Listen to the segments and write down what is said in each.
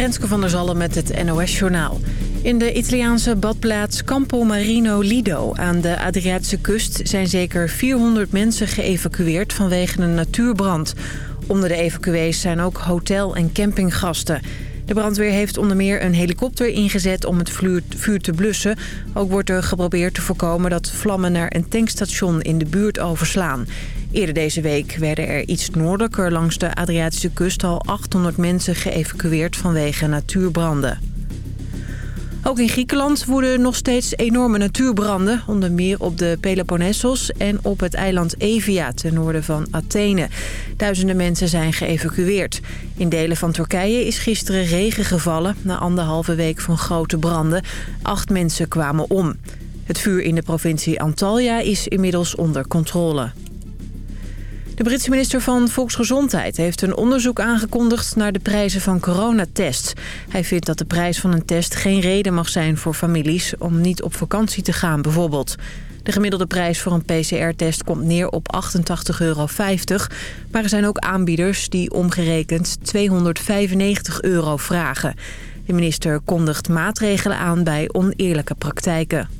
Renske van der Zallen met het NOS-journaal. In de Italiaanse badplaats Campo Marino Lido aan de Adriatische kust... zijn zeker 400 mensen geëvacueerd vanwege een natuurbrand. Onder de evacuees zijn ook hotel- en campinggasten. De brandweer heeft onder meer een helikopter ingezet om het vuur te blussen. Ook wordt er geprobeerd te voorkomen dat vlammen naar een tankstation in de buurt overslaan. Eerder deze week werden er iets noordelijker langs de Adriatische kust al 800 mensen geëvacueerd vanwege natuurbranden. Ook in Griekenland woeden nog steeds enorme natuurbranden. Onder meer op de Peloponnesos en op het eiland Evia ten noorden van Athene. Duizenden mensen zijn geëvacueerd. In delen van Turkije is gisteren regen gevallen... na anderhalve week van grote branden. Acht mensen kwamen om. Het vuur in de provincie Antalya is inmiddels onder controle. De Britse minister van Volksgezondheid heeft een onderzoek aangekondigd naar de prijzen van coronatests. Hij vindt dat de prijs van een test geen reden mag zijn voor families om niet op vakantie te gaan bijvoorbeeld. De gemiddelde prijs voor een PCR-test komt neer op 88,50 euro. Maar er zijn ook aanbieders die omgerekend 295 euro vragen. De minister kondigt maatregelen aan bij oneerlijke praktijken.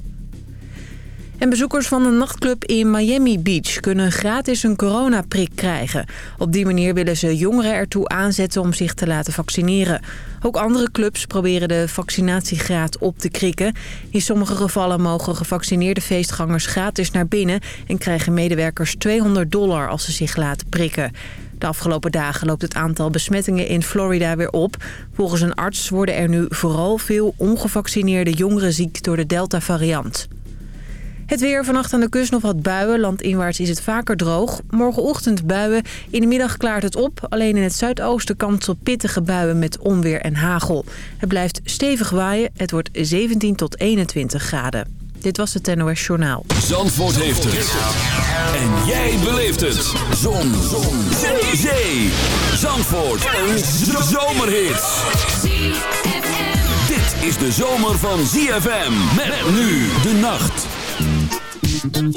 En bezoekers van een nachtclub in Miami Beach kunnen gratis een coronaprik krijgen. Op die manier willen ze jongeren ertoe aanzetten om zich te laten vaccineren. Ook andere clubs proberen de vaccinatiegraad op te krikken. In sommige gevallen mogen gevaccineerde feestgangers gratis naar binnen... en krijgen medewerkers 200 dollar als ze zich laten prikken. De afgelopen dagen loopt het aantal besmettingen in Florida weer op. Volgens een arts worden er nu vooral veel ongevaccineerde jongeren ziek door de Delta-variant. Het weer vannacht aan de kust nog wat buien. Landinwaarts is het vaker droog. Morgenochtend buien. In de middag klaart het op. Alleen in het zuidoosten kans op pittige buien met onweer en hagel. Het blijft stevig waaien. Het wordt 17 tot 21 graden. Dit was het NOS Journaal. Zandvoort heeft het. En jij beleeft het. Zon. Zon. Zee. Zee. Zandvoort. Een zomerhit. Dit is de zomer van ZFM. Met nu de nacht. Thank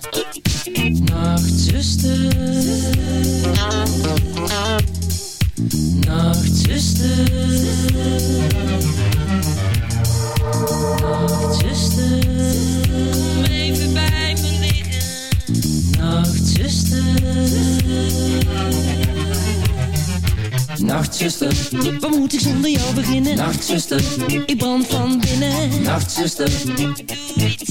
Nachtzuster. Nachtzuster, wat moet ik zonder jou beginnen? Nachtzuster, ik brand van binnen. Nachtzuster, doe iets.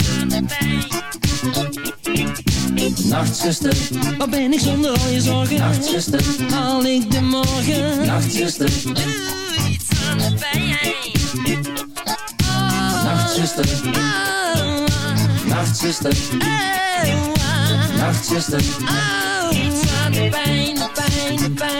Nachtzuster, wat ben ik zonder al je zorgen? Nachtzuster, haal ik de morgen? Nachtzuster, doe iets aan de pijn. Nachtzuster, Nachtzuster, Nachtzuster, iets aan de pijn, de pijn, de pijn, de pijn.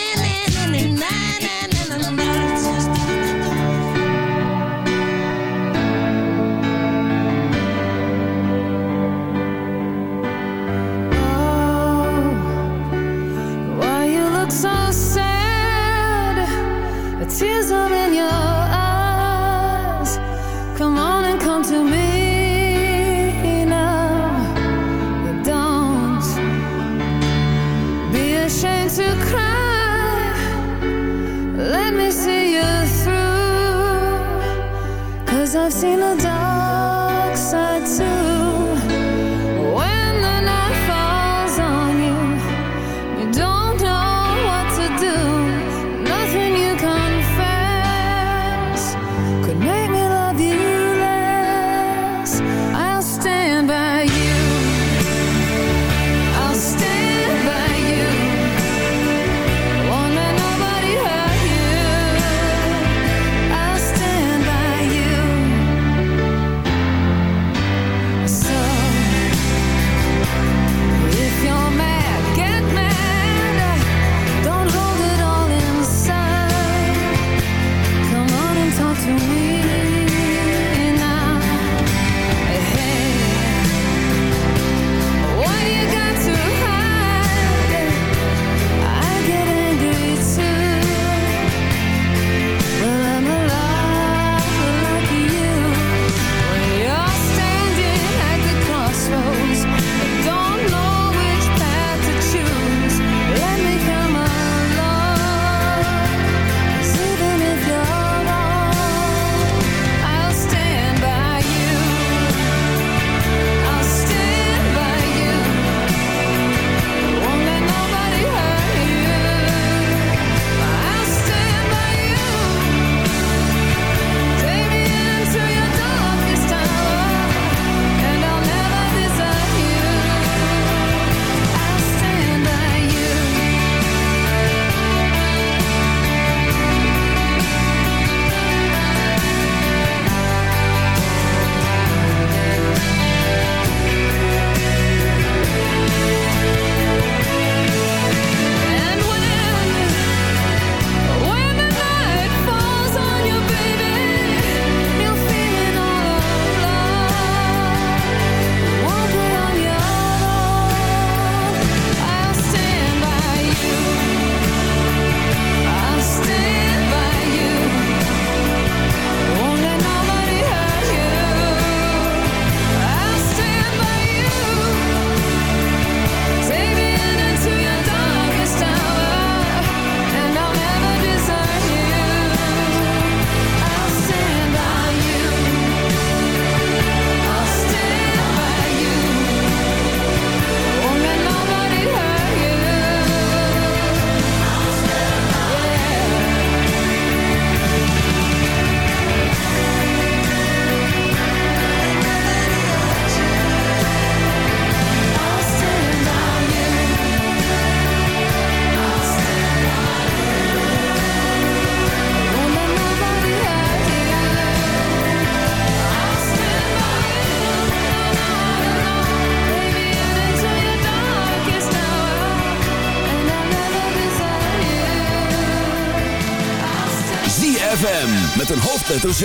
Hoofdletter Z.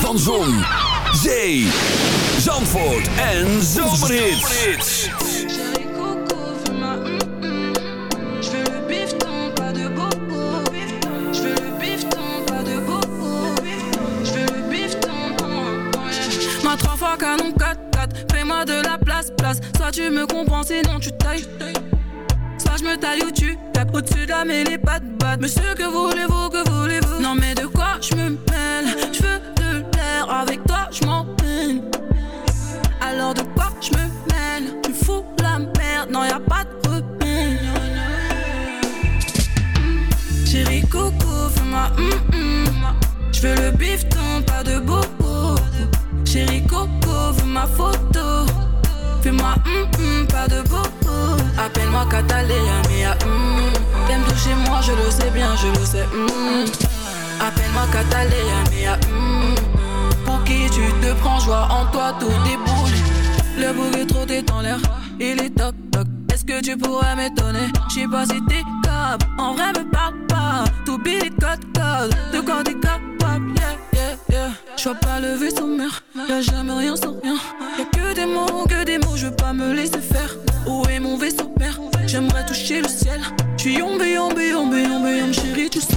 Van Zon, Zee, Zandvoort en Zomerhits. Ma trois fois canon 4-4, fais-moi de la place, place. Soit tu me comprends, sinon tu tailles. pas, je me taille où tu tapes au-dessus de la mêlée, pas de Monsieur, que voulez-vous, que voulez-vous? Non, mais de quoi je me mêle? Je veux de l'air, avec toi, je m'en Alors de quoi je me mêle? Tu fous la merde, non, y a pas de repère. Chérie Coco, fais-moi hum hum. Je veux le bifton, pas de bobo. Chérie Coco, veux ma photo. Fais-moi hum hum, pas de bobo. Appelle-moi Catalina, mia hum. T'aimes toucher moi, je le sais bien, je le sais hum. Appelle-moi Catalina, mia hum. Pour qui tu te prends, joie en toi, tout déboule. Le trop est en l'air, il est toc toc. Est-ce que tu pourrais m'étonner? J'sais pas si t'es capable, en vrai me parle pas. Tout billet code code, de quoi t'es capable, yeah yeah yeah. J'vois pas le vaisseau mère, y'a jamais rien sans rien. Y'a que des mots, que des mots, je veux pas me laisser faire. Où est mon vaisseau père? J'aimerais toucher le ciel. J'suis yombe, yombe, yombe, yombe, yombe, chérie, tu sais.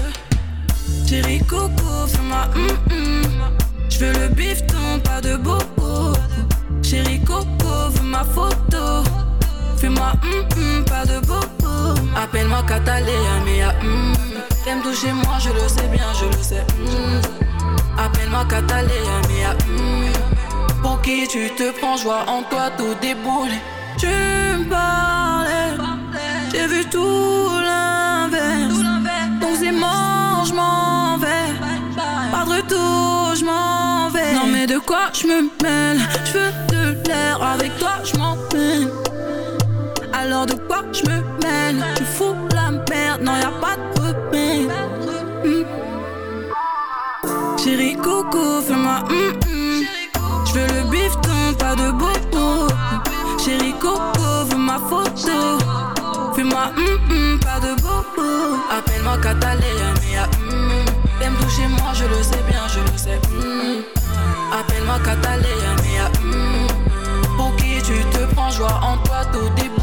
Chérie Coco, fais-moi hum hum. J'veux le bifton, pas de bobo. Chérie Coco, veux ma photo. Fais-moi hum hum, pas de bobo. Appelle-moi Catalina, mais hum. T'aimes toucher moi, je le sais bien, je le sais. hum. Appelle-moi Catalina, mais hum. Pour qui tu te prends, joie en toi, tout déboule. Tu me parlais, j'ai vu tout l'inverse. Donc c'est mort, je m'en vais. Pas de retour, je m'en vais. Non mais de quoi je me mêle? Je veux de l'air, avec toi je m'en peine. Alors de quoi je me mêle? Tu fous la merde, non y a pas de repère. Hmm. Chérie Coco, fais-moi hum hum. Je veux le bifton, pas de bobo. Chérie Coco, veux ma photo. Hum, pas de bobo. Appelle-moi Catalina, mais hum. T'aimes toucher moi, je le sais bien, je le sais. Appelle-moi Catalina, mais. Pour qui tu te prends, joie en toi, tout déboule.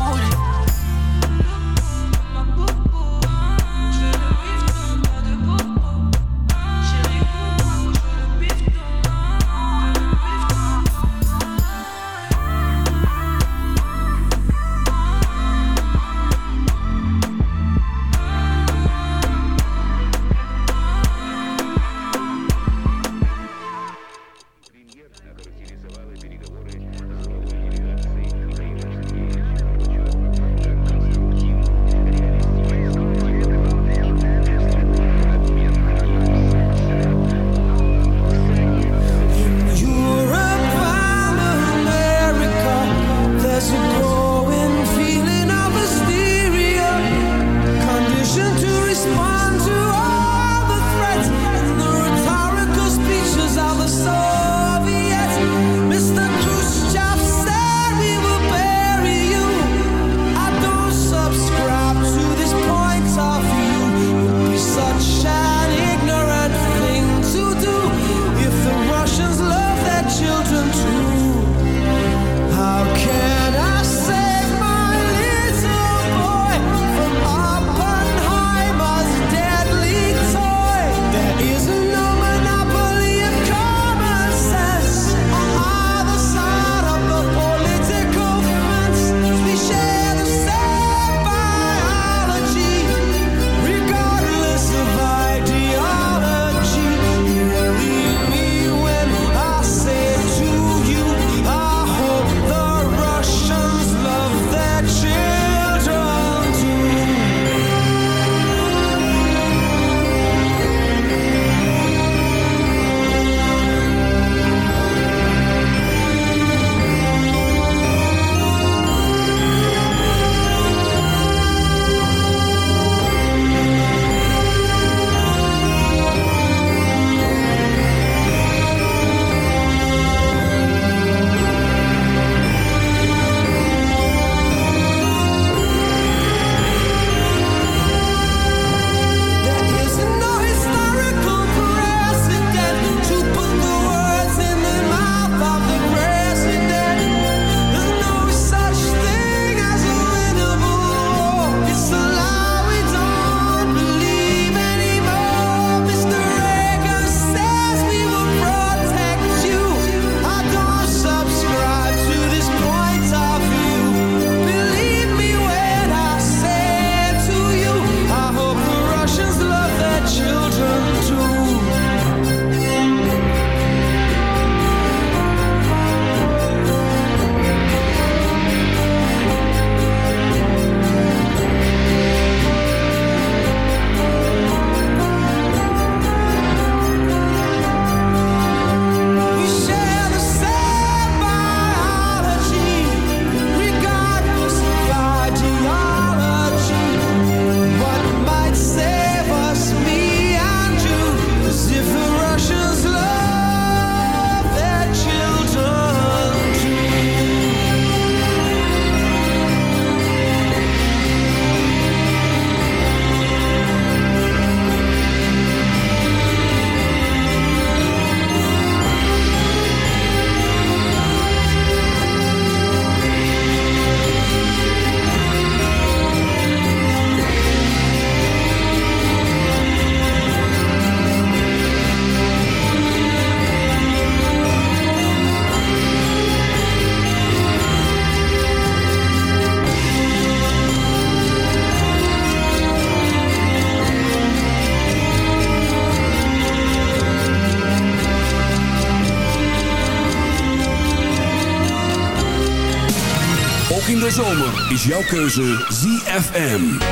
Is jouw keuze ZFM.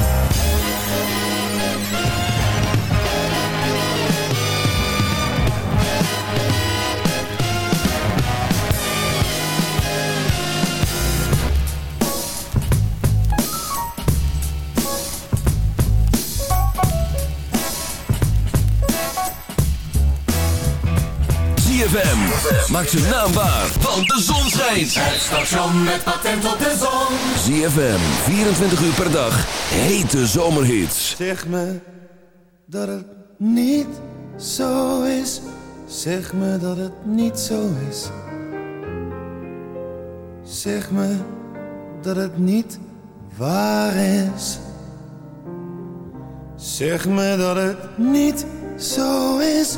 Yeah. ZFM. Maak zijn naam waar, want de zon schijnt. Het station met patent op de zon. ZFM, 24 uur per dag. Hete zomerhits. Zeg me dat het niet zo is. Zeg me dat het niet zo is. Zeg me dat het niet waar is. Zeg me dat het niet zo is.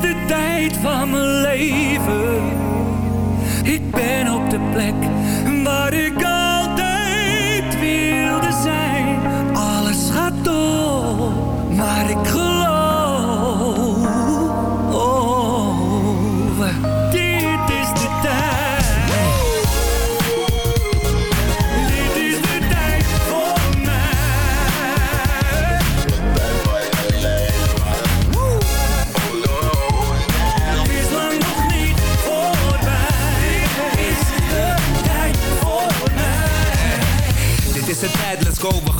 De tijd van mijn leven. Ik ben op de plek waar ik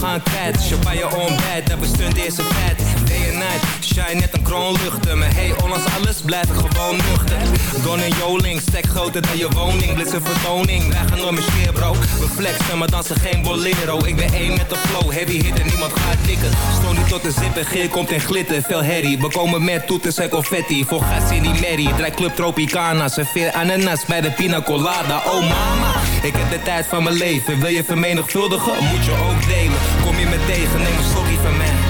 gaan kwijt Champagne ontbijt, dat bestond deze feit Day and night, shine net een kroon luchten Maar hey, ondanks alles blijf ik gewoon nuchter. Don en Joling, stek groter dan je woning. Blitz een vertoning, wij gaan door mijn scheer bro. We flexen, maar dansen geen bolero. Ik ben één met de flow, heavy hit en niemand gaat tikken Stoon niet tot de zippen, geer komt in glitter. Veel herrie, we komen met toeters en confetti. Voor gas in die merrie, draai club Tropicana. Serveer ananas bij de pina colada. Oh mama, ik heb de tijd van mijn leven. Wil je vermenigvuldigen, moet je ook delen Kom je me tegen, neem een slokje van mij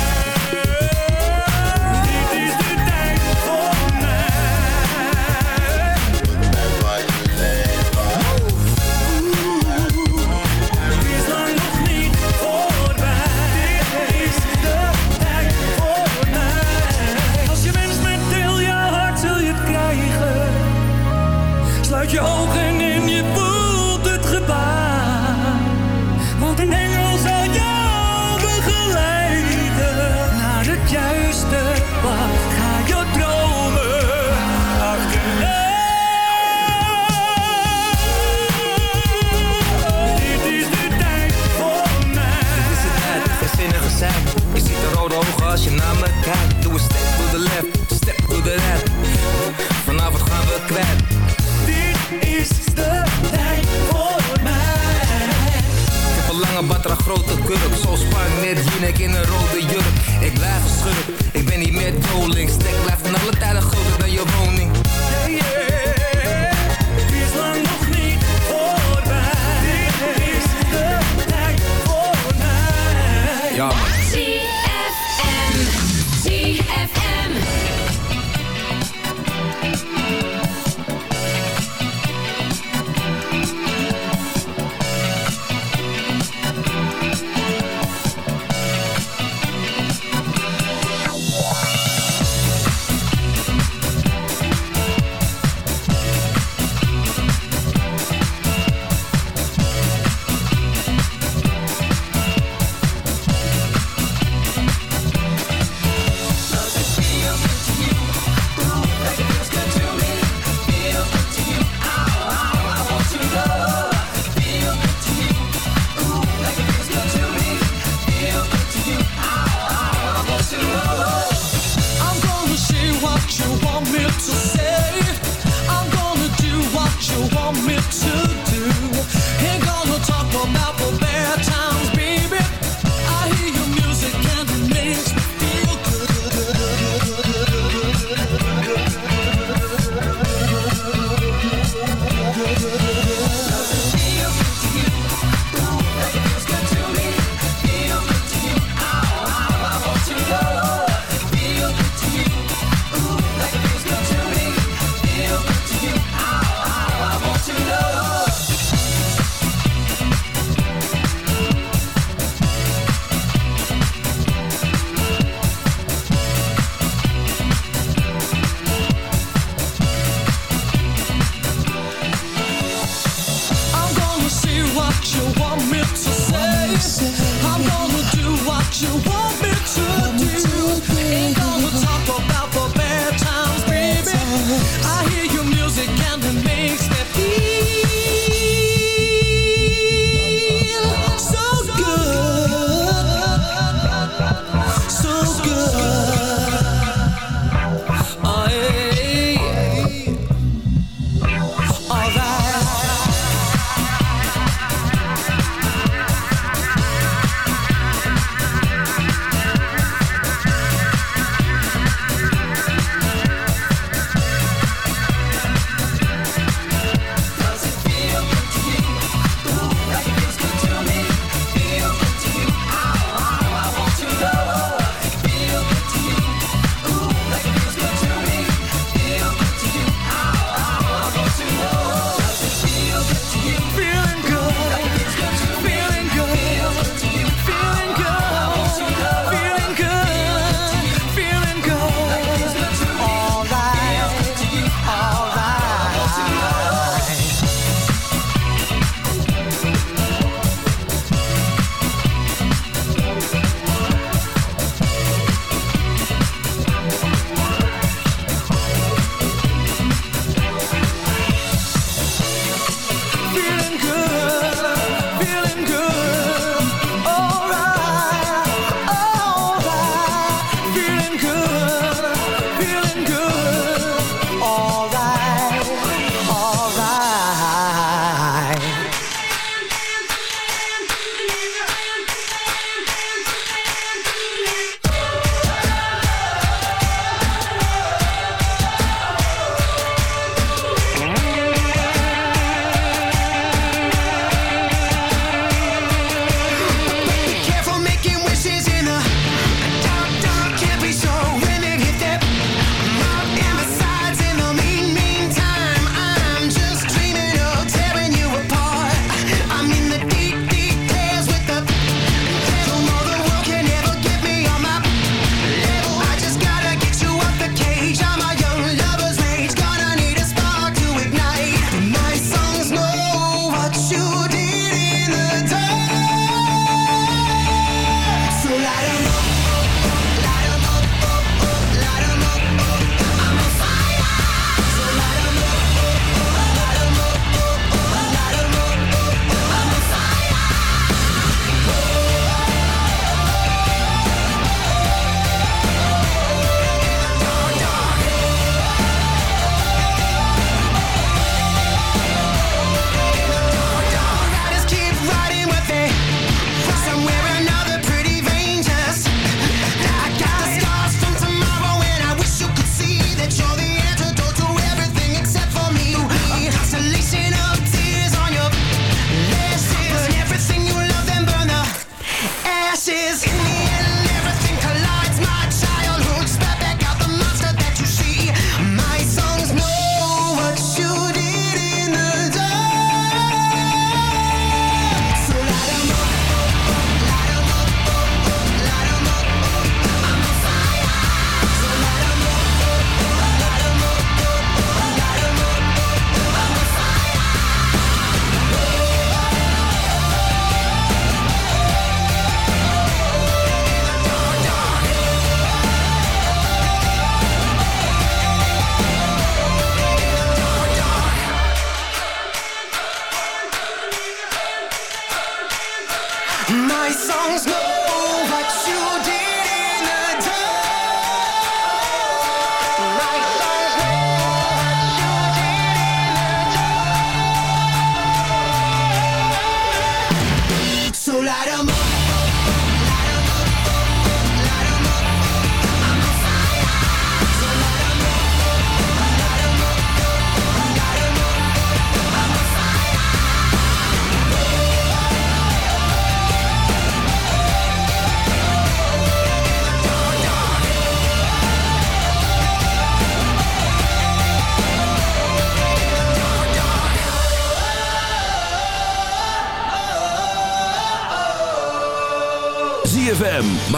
grote kurk Zo net Jinek in een rode jurk. Ik blijf een schurk, ik ben niet meer trolling. Stek blijft van alle tijden groter dan je woning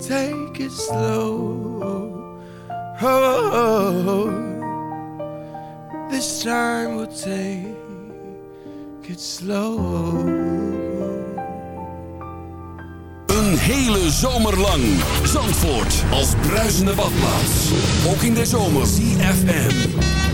Take it slow. Oh, this time we'll take it slow. Een hele zomer lang. Zandvoort als bruisende badplaats. Ook in de zomer. CFM.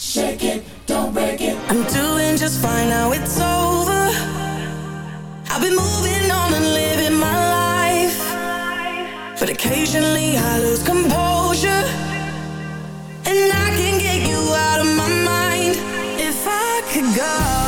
Shake it, don't break it. I'm doing just fine now, it's over. I've been moving on and living my life. But occasionally I lose composure. And I can get you out of my mind if I could go.